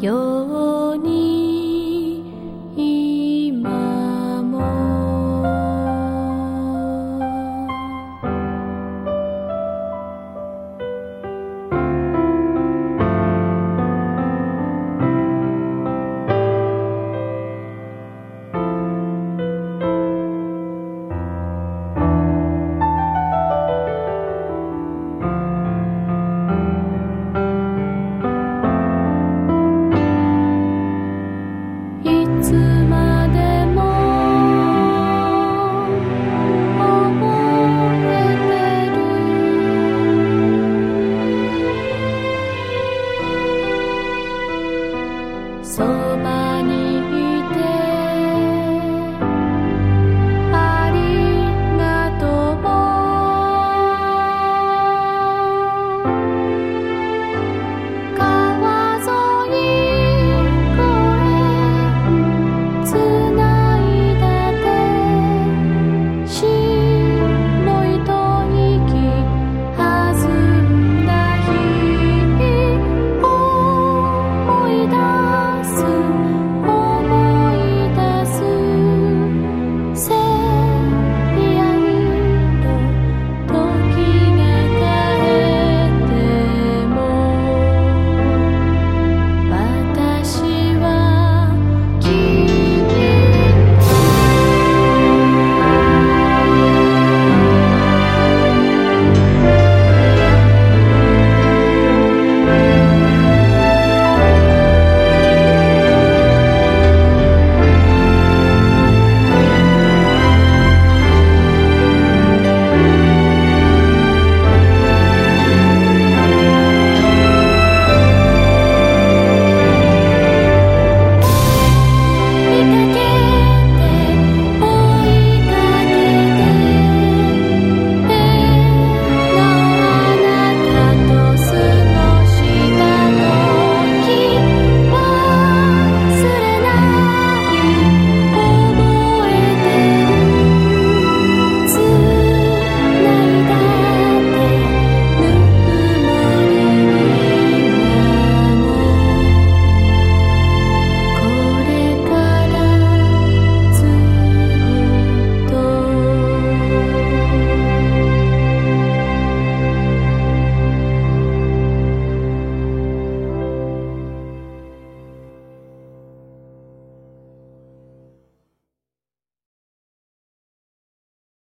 ように。